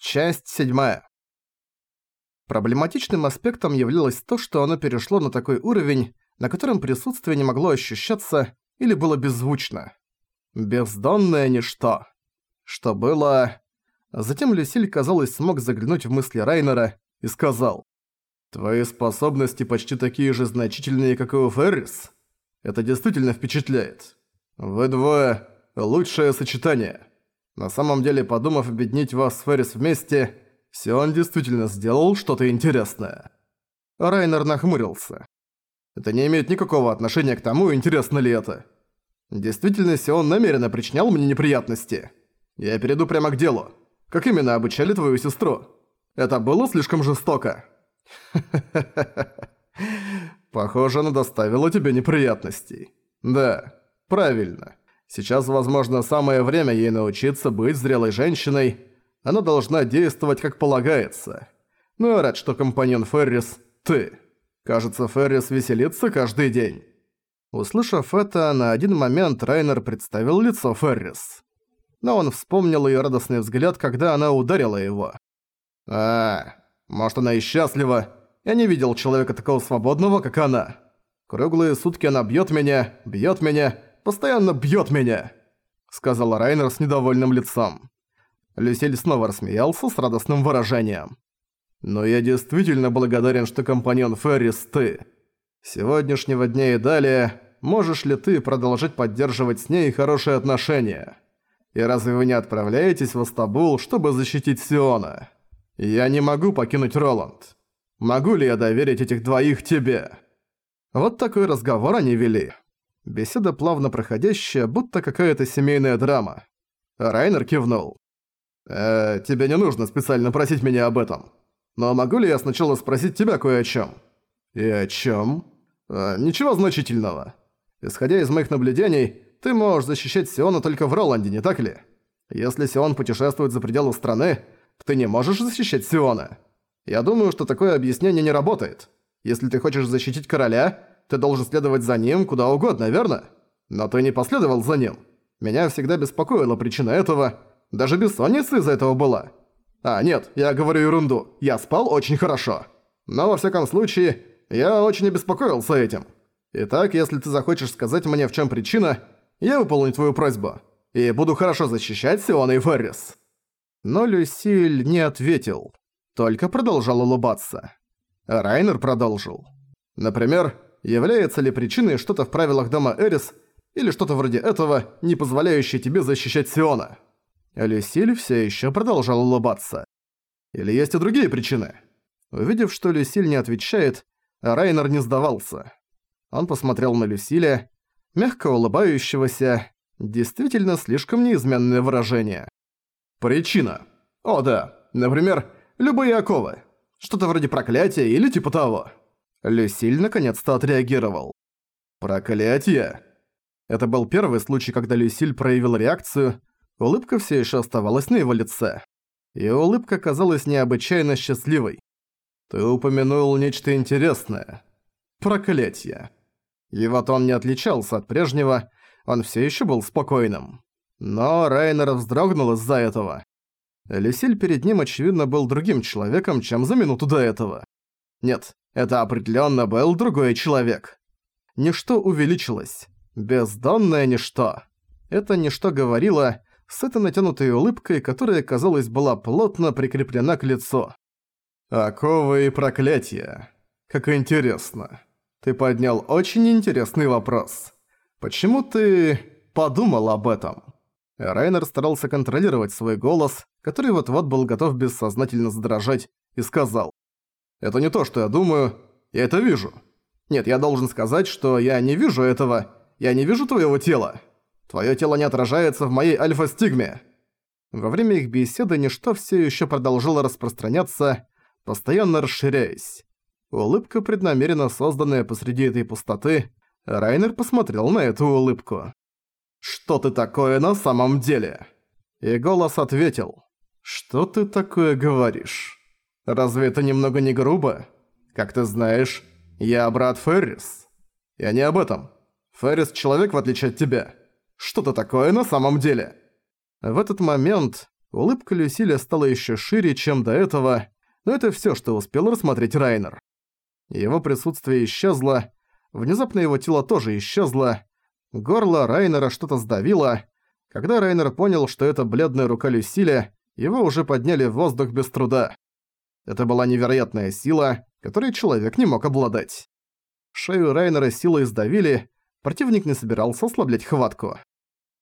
Часть 7. Проблематичным аспектом являлось то, что оно перешло на такой уровень, на котором присутствие не могло ощущаться или было беззвучно. Бездонное ничто. Что было... Затем Люсиль, казалось, смог заглянуть в мысли Райнера и сказал. «Твои способности почти такие же значительные, как и у Феррис. Это действительно впечатляет. Вы двое – лучшее сочетание». На самом деле, подумав объединить вас с Феррис вместе, Сион действительно сделал что-то интересное. Райнер нахмурился. Это не имеет никакого отношения к тому, интересно ли это. Действительно, Сион намеренно причинял мне неприятности. Я перейду прямо к делу. Как именно обучали твою сестру? Это было слишком жестоко. Похоже, она доставила тебе неприятностей. Да, правильно. Сейчас, возможно, самое время ей научиться быть зрелой женщиной. Она должна действовать как полагается. Но я рад, что компаньон Феррис – ты. Кажется, Феррис веселится каждый день. Услышав это, на один момент Райнер представил лицо Феррис. Но он вспомнил её радостный взгляд, когда она ударила его. «А, может она и счастлива. Я не видел человека такого свободного, как она. Круглые сутки она бьёт меня, бьёт меня, постоянно бьёт меня», — сказал Райнер с недовольным лицом. Люсиль снова рассмеялся с радостным выражением. «Но я действительно благодарен, что компаньон Феррис ты. С сегодняшнего дня и далее можешь ли ты продолжать поддерживать с ней хорошие отношения? И разве вы не отправляетесь в Астабул, чтобы защитить Сиона? Я не могу покинуть Роланд. Могу ли я доверить этих двоих тебе?» Вот такой разговор они вели. Беседа плавно проходящая, будто какая-то семейная драма. Райнер кивнул. «Э, тебе не нужно специально просить меня об этом. Но могу ли я сначала спросить тебя кое о чем? «И о чем? Э, «Ничего значительного. Исходя из моих наблюдений, ты можешь защищать Сиона только в Роланде, не так ли? Если Сион путешествует за пределы страны, ты не можешь защищать Сиона. Я думаю, что такое объяснение не работает. Если ты хочешь защитить короля, ты должен следовать за ним куда угодно, верно? Но ты не последовал за ним. Меня всегда беспокоила причина этого. Даже бессонница из-за этого была. А, нет, я говорю ерунду. Я спал очень хорошо. Но во всяком случае, я очень обеспокоился этим. Итак, если ты захочешь сказать мне, в чем причина, я выполню твою просьбу. И буду хорошо защищать Сиона и Феррис. Но Люсиль не ответил. Только продолжал улыбаться. Райнер продолжил. Например, является ли причиной что-то в правилах дома Эрис или что-то вроде этого, не позволяющее тебе защищать Сиона. Люсиль все еще продолжал улыбаться. Или есть и другие причины? Увидев, что Люсиль не отвечает, Райнер не сдавался. Он посмотрел на Люсиля, мягко улыбающегося, действительно слишком неизменное выражение. «Причина. О да, например, любые оковы. Что-то вроде проклятия или типа того. Люсиль наконец-то отреагировал. «Проклятие!» Это был первый случай, когда Люсиль проявил реакцию, улыбка все еще оставалась на его лице. И улыбка казалась необычайно счастливой. «Ты упомянул нечто интересное. Проклятие». Его тон не отличался от прежнего, он все еще был спокойным. Но Райнер вздрогнул из-за этого. Люсиль перед ним, очевидно, был другим человеком, чем за минуту до этого. Нет, это определенно был другой человек. Ничто увеличилось. Бездонное ничто. Это ничто говорило с этой натянутой улыбкой, которая, казалось, была плотно прикреплена к лицу. «Оковы и проклятия. Как интересно. Ты поднял очень интересный вопрос. Почему ты подумал об этом?» Райнер старался контролировать свой голос, который вот-вот был готов бессознательно задрожать, и сказал. Это не то, что я думаю, я это вижу. Нет, я должен сказать, что я не вижу этого, я не вижу твоего тела. Твое тело не отражается в моей альфа-стигме». Во время их беседы ничто все еще продолжало распространяться, постоянно расширяясь. Улыбка, преднамеренно созданная посреди этой пустоты, Райнер посмотрел на эту улыбку. «Что ты такое на самом деле?» И голос ответил. «Что ты такое говоришь?» Разве это немного не грубо? Как ты знаешь, я брат Феррис. Я не об этом. Феррис человек, в отличие от тебя. Что-то такое на самом деле. В этот момент Улыбка Люсиля стала еще шире, чем до этого, но это все, что успел рассмотреть Райнер. Его присутствие исчезло, внезапно его тело тоже исчезло, горло Райнера что-то сдавило. Когда Райнер понял, что это бледная рука Люсиля, его уже подняли в воздух без труда. Это была невероятная сила, которой человек не мог обладать. Шею Райнера силой сдавили, противник не собирался ослаблять хватку.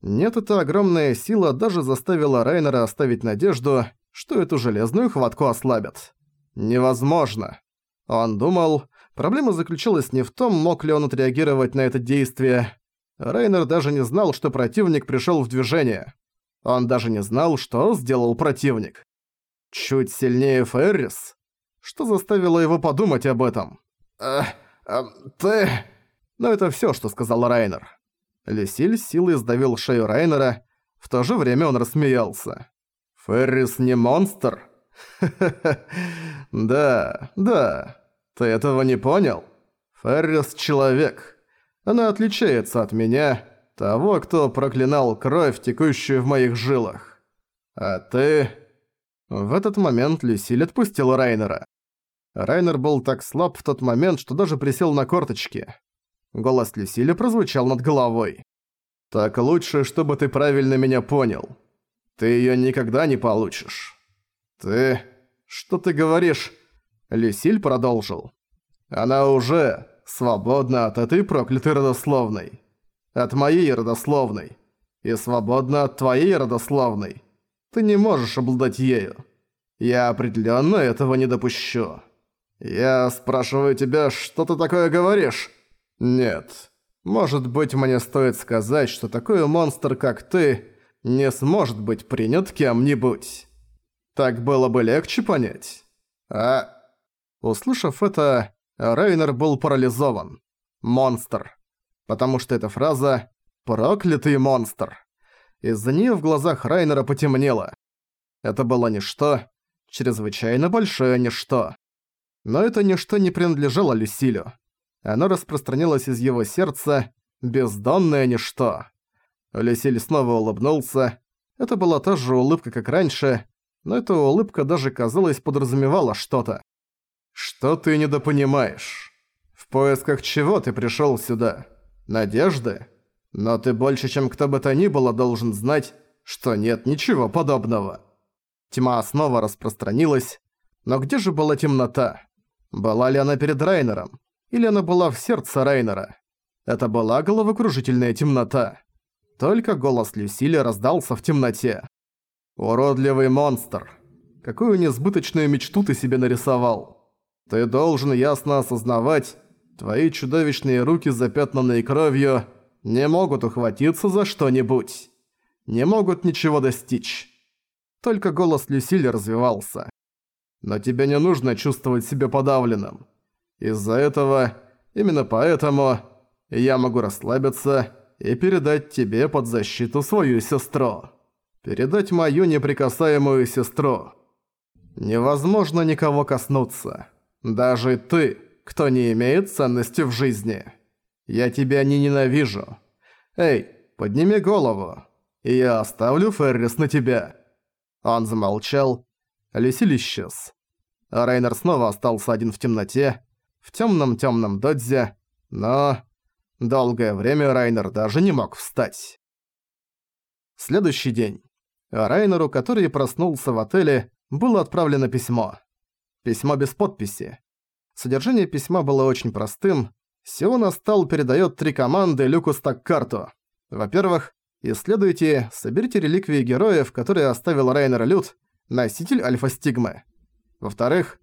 Нет, эта огромная сила даже заставила Райнера оставить надежду, что эту железную хватку ослабят. Невозможно. Он думал, проблема заключалась не в том, мог ли он отреагировать на это действие. Райнер даже не знал, что противник пришел в движение. Он даже не знал, что сделал противник. Чуть сильнее Феррис? Что заставило его подумать об этом? «Э, э, ты...» Но это всё, что сказал Райнер. Лесиль силой сдавил шею Райнера, в то же время он рассмеялся. «Феррис не монстр?» да, да. Ты этого не понял? Феррис — человек. Она отличается от меня, того, кто проклинал кровь, текущую в моих жилах. А ты...» В этот момент Люсиль отпустил Райнера. Райнер был так слаб в тот момент, что даже присел на корточки. Голос Люсили прозвучал над головой. «Так лучше, чтобы ты правильно меня понял. Ты её никогда не получишь. Ты... Что ты говоришь?» Люсиль продолжил. «Она уже свободна от этой проклятой родословной. От моей родословной. И свободна от твоей родословной. Ты не можешь обладать ею. Я определённо этого не допущу. Я спрашиваю тебя, что ты такое говоришь?» Нет. Может быть, мне стоит сказать, что такой монстр, как ты, не сможет быть принят кем-нибудь. Так было бы легче понять. А... Услышав это, Рейнер был парализован. Монстр. Потому что эта фраза «проклятый монстр». Из-за неё в глазах Райнера потемнело. Это было ничто, чрезвычайно большое ничто. Но это ничто не принадлежало Люсилю. Оно распространилось из его сердца, бездонное ничто. Лесиль снова улыбнулся. Это была та же улыбка, как раньше, но эта улыбка даже, казалось, подразумевала что-то. «Что ты недопонимаешь? В поисках чего ты пришёл сюда? Надежды? Но ты больше, чем кто бы то ни было, должен знать, что нет ничего подобного». Тьма снова распространилась, но где же была темнота? Была ли она перед Райнером? или она была в сердце Рейнера. Это была головокружительная темнота. Только голос Люсили раздался в темноте. «Уродливый монстр! Какую несбыточную мечту ты себе нарисовал! Ты должен ясно осознавать, твои чудовищные руки, запятнанные кровью, не могут ухватиться за что-нибудь. Не могут ничего достичь. Только голос Люсили развивался. Но тебе не нужно чувствовать себя подавленным. Из-за этого, именно поэтому, я могу расслабиться и передать тебе под защиту свою сестру. Передать мою неприкасаемую сестру. Невозможно никого коснуться. Даже ты, кто не имеет ценности в жизни. Я тебя не ненавижу. Эй, подними голову, и я оставлю Феррис на тебя». Он замолчал. Люсиль исчез. А Рейнер снова остался один в темноте, в темном-темном додзе, но... Долгое время Райнер даже не мог встать. Следующий день. Райнеру, который проснулся в отеле, было отправлено письмо. Письмо без подписи. Содержание письма было очень простым. Сиона Стал передает три команды Люку Стаккарту. Во-первых, исследуйте, соберите реликвии героев, которые оставил Райнер Люд, носитель Альфа-Стигмы. Во-вторых,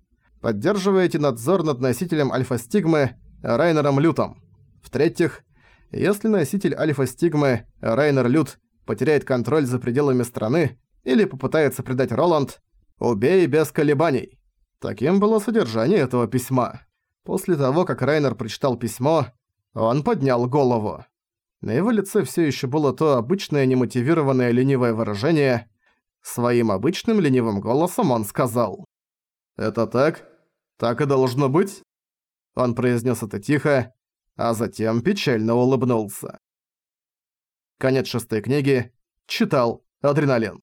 Поддерживаете надзор над носителем альфа-стигмы Райнером Лютом. В-третьих, если носитель альфа-стигмы Райнер Лют потеряет контроль за пределами страны или попытается предать Роланд, убей без колебаний. Таким было содержание этого письма. После того, как Райнер прочитал письмо, он поднял голову. На его лице все еще было то обычное немотивированное ленивое выражение. Своим обычным ленивым голосом он сказал. «Это так?» Так и должно быть?» Он произнес это тихо, а затем печально улыбнулся. Конец шестой книги. Читал Адреналин.